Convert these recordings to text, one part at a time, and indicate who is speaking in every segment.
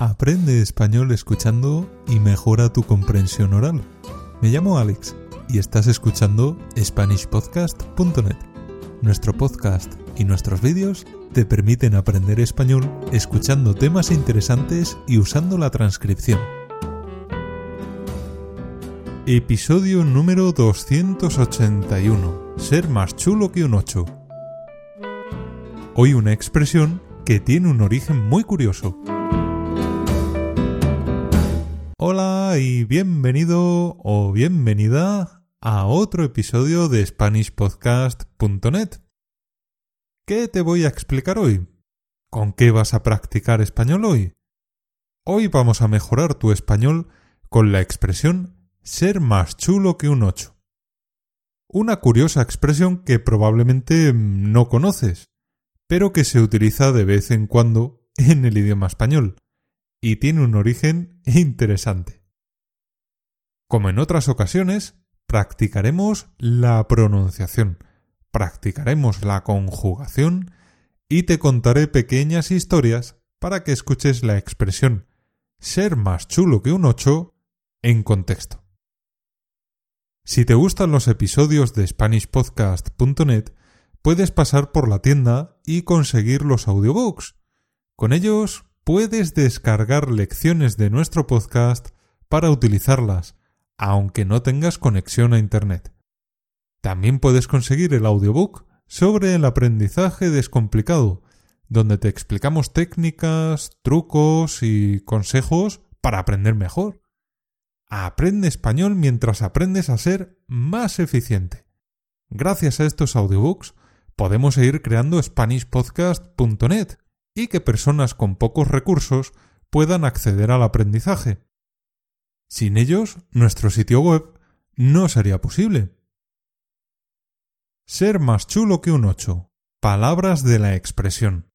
Speaker 1: Aprende español escuchando y mejora tu comprensión oral. Me llamo Alex y estás escuchando SpanishPodcast.net. Nuestro podcast y nuestros vídeos te permiten aprender español escuchando temas interesantes y usando la transcripción. Episodio número 281. Ser más chulo que un 8. Hoy una expresión que tiene un origen muy curioso. Hola y bienvenido o bienvenida a otro episodio de SpanishPodcast.net. ¿Qué te voy a explicar hoy? ¿Con qué vas a practicar español hoy? Hoy vamos a mejorar tu español con la expresión ser más chulo que un 8. Una curiosa expresión que probablemente no conoces, pero que se utiliza de vez en cuando en el idioma español y tiene un origen interesante. Como en otras ocasiones, practicaremos la pronunciación, practicaremos la conjugación y te contaré pequeñas historias para que escuches la expresión ser más chulo que un 8 en contexto. Si te gustan los episodios de SpanishPodcast.net, puedes pasar por la tienda y conseguir los audiobooks. Con ellos puedes descargar lecciones de nuestro podcast para utilizarlas, aunque no tengas conexión a Internet. También puedes conseguir el audiobook sobre el aprendizaje descomplicado, donde te explicamos técnicas, trucos y consejos para aprender mejor. Aprende español mientras aprendes a ser más eficiente. Gracias a estos audiobooks podemos seguir creando SpanishPodcast.net y que personas con pocos recursos puedan acceder al aprendizaje. Sin ellos, nuestro sitio web no sería posible. Ser más chulo que un 8. Palabras de la expresión.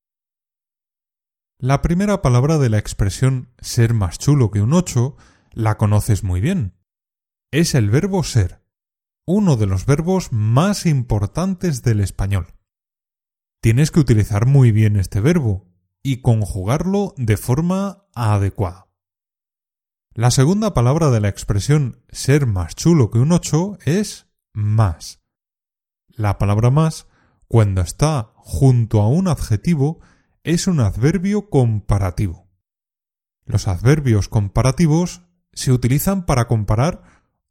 Speaker 1: La primera palabra de la expresión ser más chulo que un 8 la conoces muy bien. Es el verbo ser, uno de los verbos más importantes del español. Tienes que utilizar muy bien este verbo y conjugarlo de forma adecuada. La segunda palabra de la expresión ser más chulo que un 8 es más. La palabra más, cuando está junto a un adjetivo, es un adverbio comparativo. Los adverbios comparativos se utilizan para comparar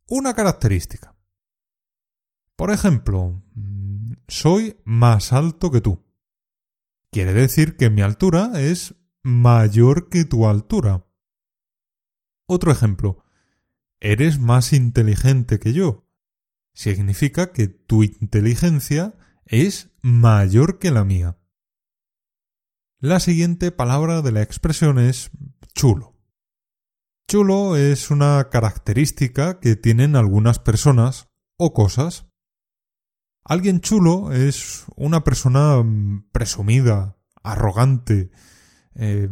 Speaker 1: una característica. Por ejemplo, soy más alto que tú. Quiere decir que mi altura es mayor que tu altura. Otro ejemplo. Eres más inteligente que yo. Significa que tu inteligencia es mayor que la mía. La siguiente palabra de la expresión es chulo. Chulo es una característica que tienen algunas personas o cosas. Alguien chulo es una persona mm, presumida, arrogante, eh,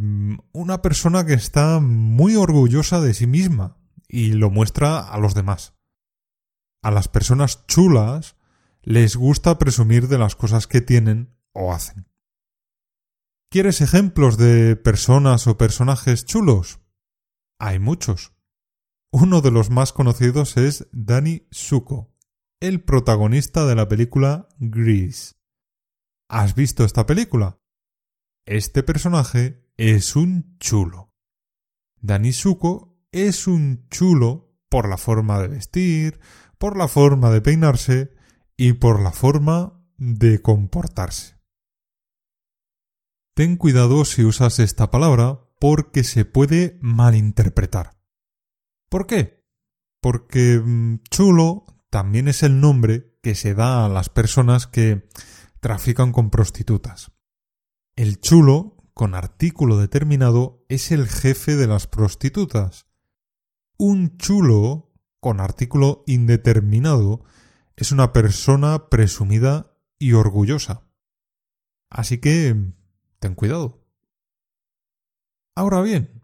Speaker 1: una persona que está muy orgullosa de sí misma y lo muestra a los demás. A las personas chulas les gusta presumir de las cosas que tienen o hacen. ¿Quieres ejemplos de personas o personajes chulos? Hay muchos. Uno de los más conocidos es Danny Suko, el protagonista de la película Grease. ¿Has visto esta película? Este personaje es un chulo. Danny Suko es un chulo por la forma de vestir, por la forma de peinarse y por la forma de comportarse. Ten cuidado si usas esta palabra porque se puede malinterpretar. ¿Por qué? Porque mm, chulo también es el nombre que se da a las personas que trafican con prostitutas. El chulo, con artículo determinado, es el jefe de las prostitutas. Un chulo, con artículo indeterminado, es una persona presumida y orgullosa. Así que ten cuidado. Ahora bien,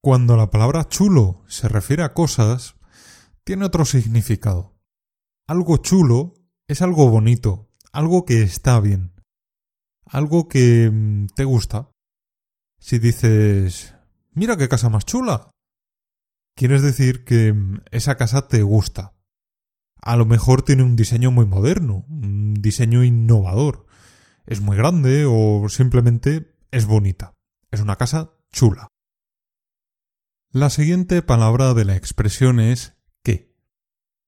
Speaker 1: cuando la palabra chulo se refiere a cosas, tiene otro significado. Algo chulo es algo bonito, algo que está bien, algo que mm, te gusta. Si dices, mira qué casa más chula. Quieres decir que mm, esa casa te gusta. A lo mejor tiene un diseño muy moderno, un diseño innovador. Es muy grande o simplemente es bonita. Es una casa chula. La siguiente palabra de la expresión es que.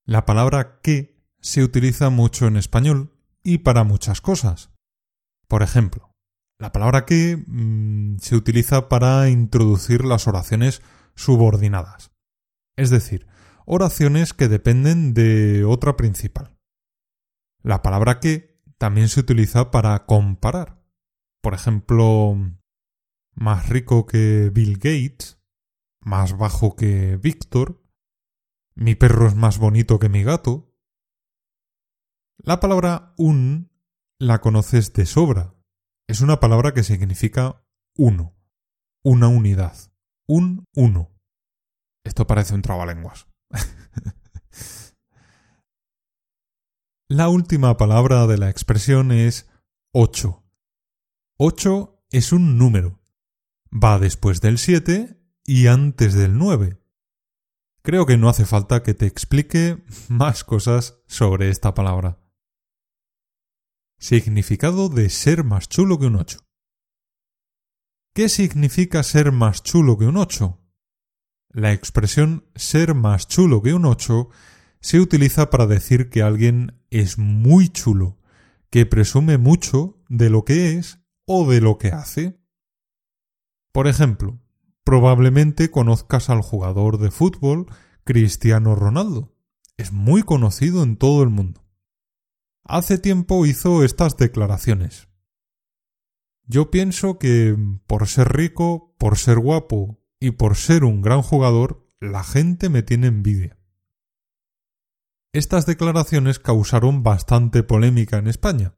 Speaker 1: La palabra que se utiliza mucho en español y para muchas cosas. Por ejemplo, la palabra que mm, se utiliza para introducir las oraciones subordinadas. Es decir, oraciones que dependen de otra principal. La palabra que también se utiliza para comparar. Por ejemplo, más rico que Bill Gates, más bajo que Víctor, mi perro es más bonito que mi gato. La palabra un la conoces de sobra. Es una palabra que significa uno, una unidad, un uno. Esto parece un trabalenguas. la última palabra de la expresión es ocho. Ocho es un número. Va después del siete y antes del 9. Creo que no hace falta que te explique más cosas sobre esta palabra. Significado de ser más chulo que un 8. ¿Qué significa ser más chulo que un 8? La expresión ser más chulo que un 8 se utiliza para decir que alguien es muy chulo, que presume mucho de lo que es o de lo que hace. Por ejemplo, Probablemente conozcas al jugador de fútbol Cristiano Ronaldo. Es muy conocido en todo el mundo. Hace tiempo hizo estas declaraciones. Yo pienso que por ser rico, por ser guapo y por ser un gran jugador, la gente me tiene envidia. Estas declaraciones causaron bastante polémica en España.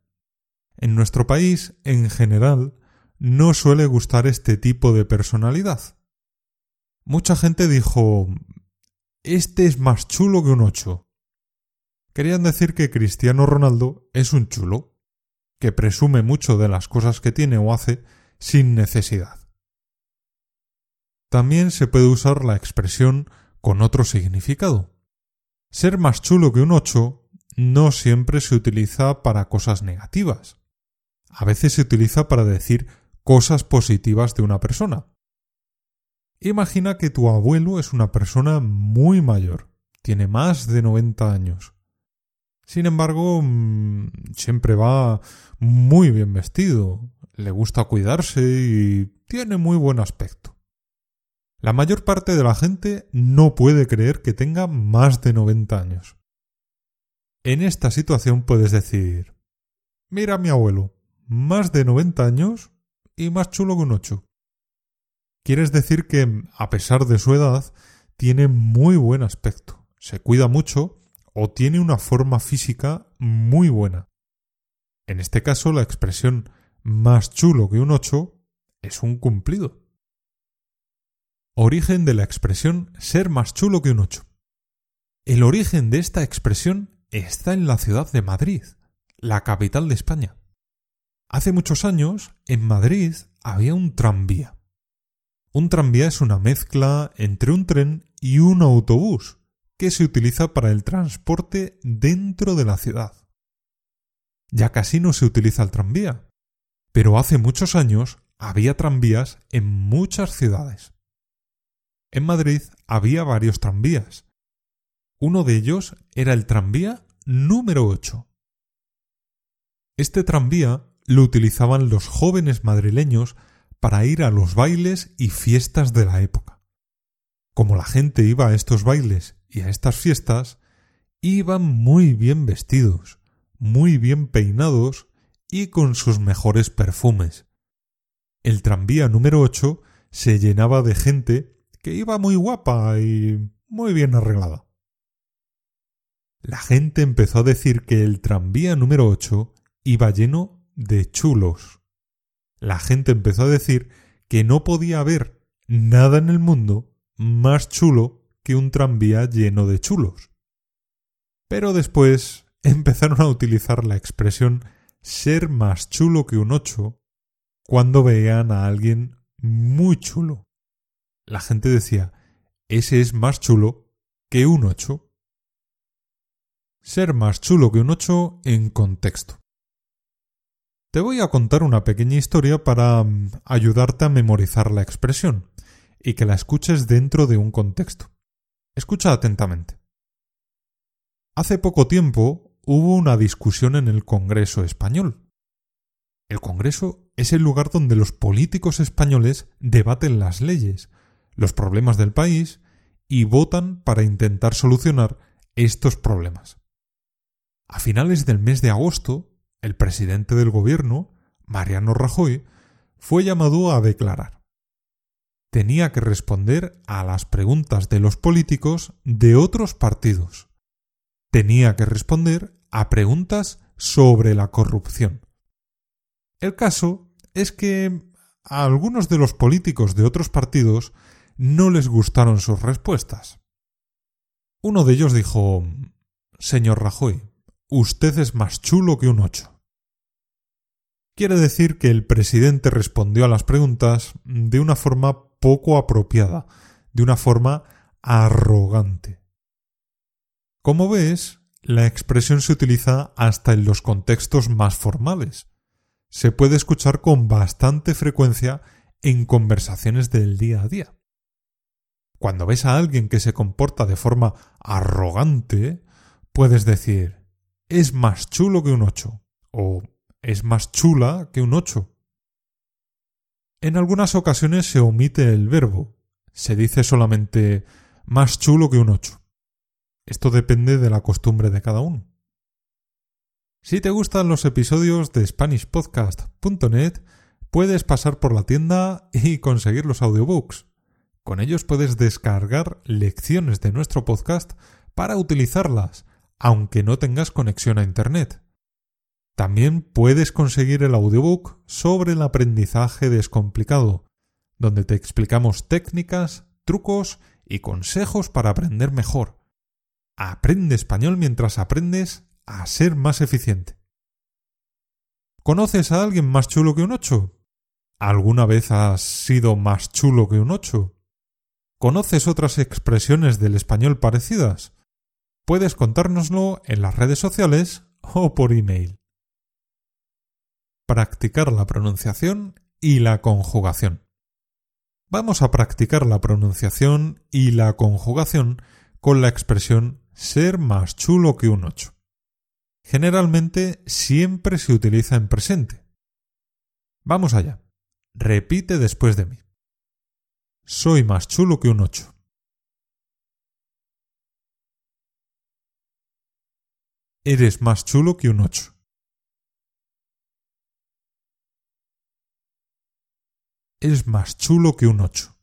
Speaker 1: En nuestro país, en general, no suele gustar este tipo de personalidad. Mucha gente dijo Este es más chulo que un ocho. Querían decir que Cristiano Ronaldo es un chulo, que presume mucho de las cosas que tiene o hace sin necesidad. También se puede usar la expresión con otro significado. Ser más chulo que un ocho no siempre se utiliza para cosas negativas. A veces se utiliza para decir cosas positivas de una persona. Imagina que tu abuelo es una persona muy mayor, tiene más de 90 años. Sin embargo, mm, siempre va muy bien vestido, le gusta cuidarse y tiene muy buen aspecto. La mayor parte de la gente no puede creer que tenga más de 90 años. En esta situación puedes decir, mira a mi abuelo, más de 90 años y más chulo que un ocho. Quieres decir que, a pesar de su edad, tiene muy buen aspecto, se cuida mucho o tiene una forma física muy buena. En este caso, la expresión más chulo que un ocho es un cumplido. Origen de la expresión ser más chulo que un ocho. El origen de esta expresión está en la ciudad de Madrid, la capital de España. Hace muchos años, en Madrid había un tranvía. Un tranvía es una mezcla entre un tren y un autobús se utiliza para el transporte dentro de la ciudad. Ya casi no se utiliza el tranvía, pero hace muchos años había tranvías en muchas ciudades. En Madrid había varios tranvías. Uno de ellos era el tranvía número 8. Este tranvía lo utilizaban los jóvenes madrileños para ir a los bailes y fiestas de la época. Como la gente iba a estos bailes y a estas fiestas, iban muy bien vestidos, muy bien peinados y con sus mejores perfumes. El tranvía número 8 se llenaba de gente que iba muy guapa y muy bien arreglada. La gente empezó a decir que el tranvía número 8 iba lleno de chulos. La gente empezó a decir que no podía haber nada en el mundo más chulo que un tranvía lleno de chulos. Pero después empezaron a utilizar la expresión ser más chulo que un ocho cuando veían a alguien muy chulo. la gente decía, ese es más chulo que un 8. Ser más chulo que un 8 en contexto. Te voy a contar una pequeña historia para mm, ayudarte a memorizar la expresión y que la escuches dentro de un contexto. Escucha atentamente. Hace poco tiempo hubo una discusión en el Congreso español. El Congreso es el lugar donde los políticos españoles debaten las leyes, los problemas del país y votan para intentar solucionar estos problemas. A finales del mes de agosto, el presidente del gobierno, Mariano Rajoy, fue llamado a declarar. Tenía que responder a las preguntas de los políticos de otros partidos. Tenía que responder a preguntas sobre la corrupción. El caso es que a algunos de los políticos de otros partidos no les gustaron sus respuestas. Uno de ellos dijo Señor Rajoy, usted es más chulo que un ocho. Quiere decir que el presidente respondió a las preguntas de una forma poco apropiada, de una forma arrogante. Como ves, la expresión se utiliza hasta en los contextos más formales. Se puede escuchar con bastante frecuencia en conversaciones del día a día. Cuando ves a alguien que se comporta de forma arrogante, puedes decir es más chulo que un ocho o es más chula que un ocho. En algunas ocasiones se omite el verbo, se dice solamente más chulo que un ocho. Esto depende de la costumbre de cada uno. Si te gustan los episodios de SpanishPodcast.net, puedes pasar por la tienda y conseguir los audiobooks. Con ellos puedes descargar lecciones de nuestro podcast para utilizarlas, aunque no tengas conexión a Internet. También puedes conseguir el audiobook sobre el aprendizaje descomplicado, donde te explicamos técnicas, trucos y consejos para aprender mejor. Aprende español mientras aprendes a ser más eficiente. ¿Conoces a alguien más chulo que un 8? ¿Alguna vez has sido más chulo que un 8? ¿Conoces otras expresiones del español parecidas? Puedes contárnoslo en las redes sociales o por email. Practicar la pronunciación y la conjugación. Vamos a practicar la pronunciación y la conjugación con la expresión ser más chulo que un 8. Generalmente siempre se utiliza en presente. Vamos allá. Repite después de mí. Soy más chulo que un 8. Eres más chulo que un 8. Es más chulo que un 8.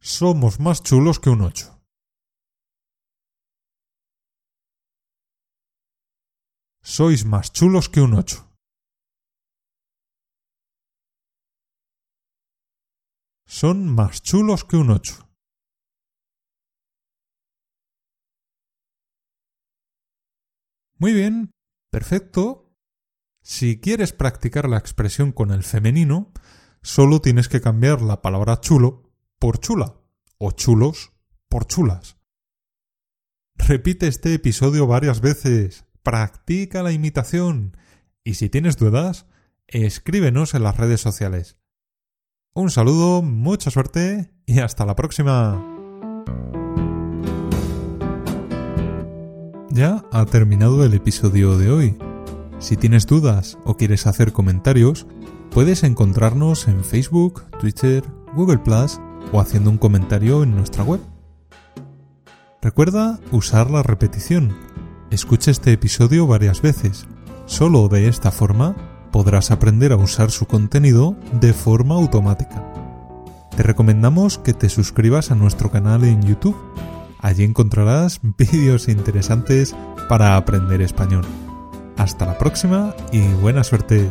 Speaker 1: Somos más chulos que un 8. Sois más chulos que un 8. Son más chulos que un 8. Muy bien, perfecto. Si quieres practicar la expresión con el femenino, solo tienes que cambiar la palabra chulo por chula o chulos por chulas. Repite este episodio varias veces, practica la imitación y si tienes dudas, escríbenos en las redes sociales. Un saludo, mucha suerte y hasta la próxima. Ya ha terminado el episodio de hoy. Si tienes dudas o quieres hacer comentarios, puedes encontrarnos en Facebook, Twitter, Google Plus o haciendo un comentario en nuestra web. Recuerda usar la repetición. Escucha este episodio varias veces. Solo de esta forma podrás aprender a usar su contenido de forma automática. Te recomendamos que te suscribas a nuestro canal en YouTube Allí encontrarás vídeos interesantes para aprender español. Hasta la próxima y buena suerte.